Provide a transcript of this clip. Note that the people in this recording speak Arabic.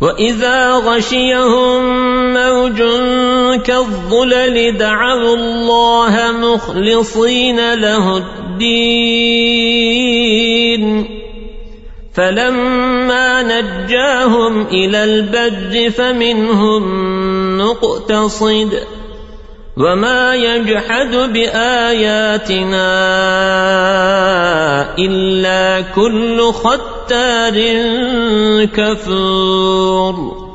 وإذا غشيهم موج كالظلل دعوا الله مخلصين له الدين فلما نجاهم إلى البر فمنهم مقتصد وما يجحد بآياتنا إلا كل ختار كفور.